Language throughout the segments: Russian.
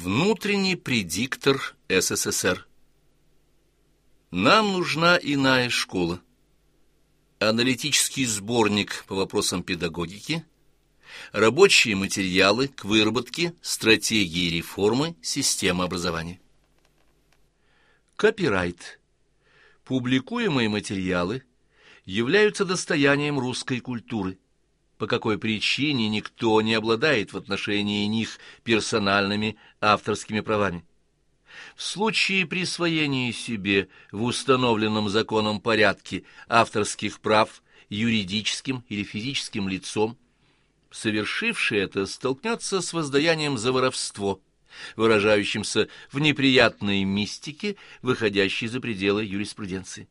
Внутренний предиктор СССР Нам нужна иная школа. Аналитический сборник по вопросам педагогики, рабочие материалы к выработке стратегии реформы системы образования. Копирайт. Публикуемые материалы являются достоянием русской культуры – по какой причине никто не обладает в отношении них персональными авторскими правами. В случае присвоения себе в установленном законом порядке авторских прав юридическим или физическим лицом, совершивший это столкнется с воздаянием за воровство, выражающимся в неприятной мистике, выходящей за пределы юриспруденции.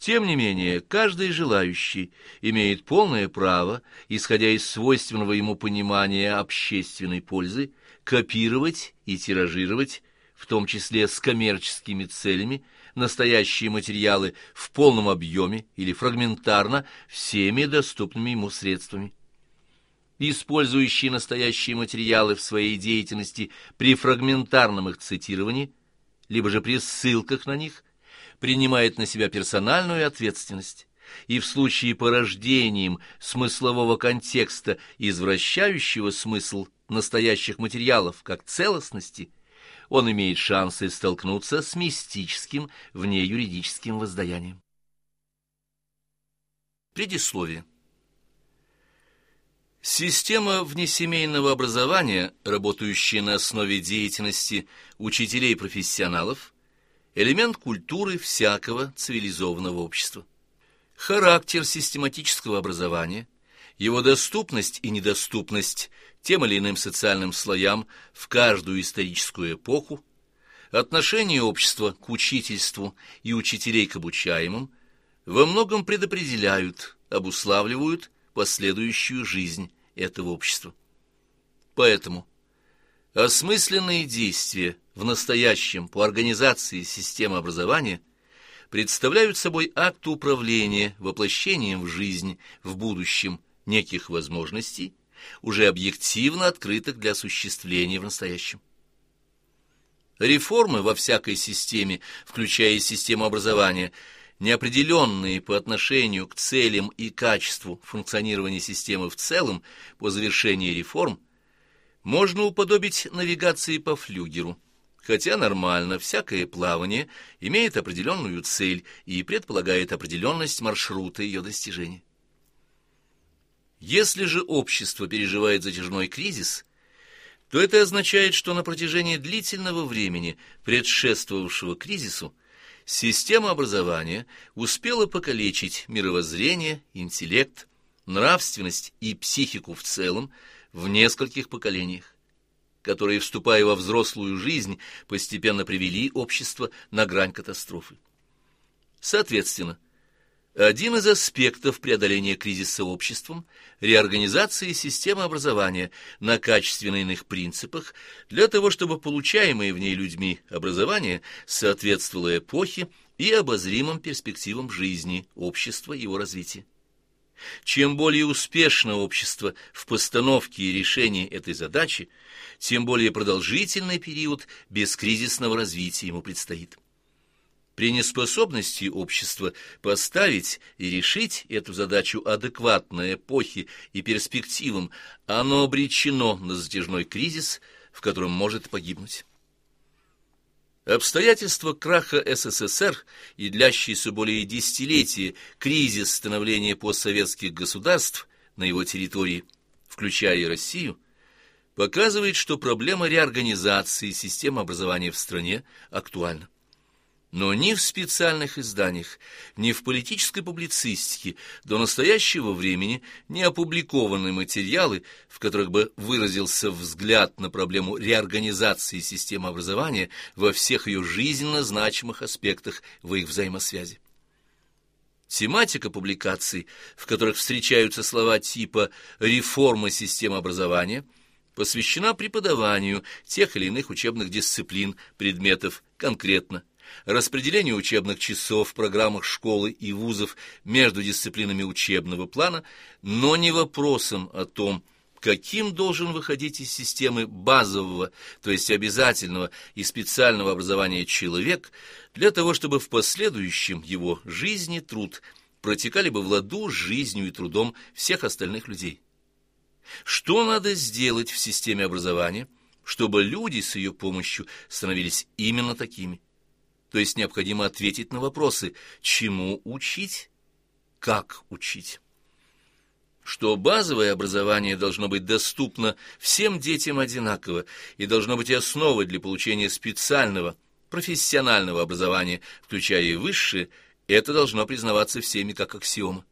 Тем не менее, каждый желающий имеет полное право, исходя из свойственного ему понимания общественной пользы, копировать и тиражировать, в том числе с коммерческими целями, настоящие материалы в полном объеме или фрагментарно всеми доступными ему средствами. Использующие настоящие материалы в своей деятельности при фрагментарном их цитировании, либо же при ссылках на них – принимает на себя персональную ответственность и в случае порождением смыслового контекста, извращающего смысл настоящих материалов как целостности, он имеет шансы столкнуться с мистическим внеюридическим воздаянием. Предисловие. Система внесемейного образования, работающая на основе деятельности учителей-профессионалов, элемент культуры всякого цивилизованного общества. Характер систематического образования, его доступность и недоступность тем или иным социальным слоям в каждую историческую эпоху, отношение общества к учительству и учителей к обучаемым во многом предопределяют, обуславливают последующую жизнь этого общества. Поэтому осмысленные действия в настоящем по организации системы образования представляют собой акт управления воплощением в жизнь в будущем неких возможностей, уже объективно открытых для осуществления в настоящем. Реформы во всякой системе, включая и систему образования, неопределенные по отношению к целям и качеству функционирования системы в целом по завершении реформ, можно уподобить навигации по флюгеру – Хотя нормально, всякое плавание имеет определенную цель и предполагает определенность маршрута ее достижения. Если же общество переживает затяжной кризис, то это означает, что на протяжении длительного времени, предшествовавшего кризису, система образования успела покалечить мировоззрение, интеллект, нравственность и психику в целом в нескольких поколениях которые, вступая во взрослую жизнь, постепенно привели общество на грань катастрофы. Соответственно, один из аспектов преодоления кризиса обществом – реорганизация системы образования на качественно иных принципах для того, чтобы получаемое в ней людьми образование соответствовало эпохе и обозримым перспективам жизни общества и его развития. Чем более успешно общество в постановке и решении этой задачи, тем более продолжительный период бескризисного развития ему предстоит. При неспособности общества поставить и решить эту задачу адекватно эпохе и перспективам, оно обречено на затяжной кризис, в котором может погибнуть. Обстоятельства краха СССР и длящийся более десятилетия кризис становления постсоветских государств на его территории, включая и Россию, показывает, что проблема реорганизации системы образования в стране актуальна. Но ни в специальных изданиях, ни в политической публицистике до настоящего времени не опубликованы материалы, в которых бы выразился взгляд на проблему реорганизации системы образования во всех ее жизненно значимых аспектах в их взаимосвязи. Тематика публикаций, в которых встречаются слова типа «реформа системы образования», посвящена преподаванию тех или иных учебных дисциплин, предметов конкретно распределению учебных часов в программах школы и вузов между дисциплинами учебного плана, но не вопросом о том, каким должен выходить из системы базового, то есть обязательного и специального образования человек, для того, чтобы в последующем его жизни труд протекали бы в ладу с жизнью и трудом всех остальных людей. Что надо сделать в системе образования, чтобы люди с ее помощью становились именно такими? То есть необходимо ответить на вопросы, чему учить, как учить что базовое образование должно быть доступно всем детям одинаково и должно быть основой для получения специального, профессионального образования, включая и высшее, это должно признаваться всеми как аксиома.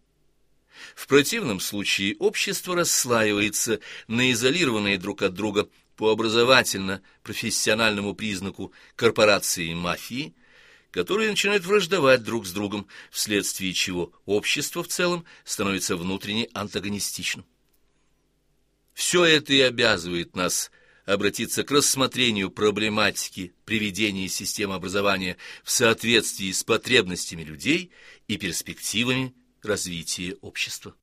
В противном случае общество расслаивается на изолированные друг от друга по образовательно-профессиональному признаку корпорации и мафии – которые начинают враждовать друг с другом, вследствие чего общество в целом становится внутренне антагонистичным. Все это и обязывает нас обратиться к рассмотрению проблематики приведения системы образования в соответствии с потребностями людей и перспективами развития общества.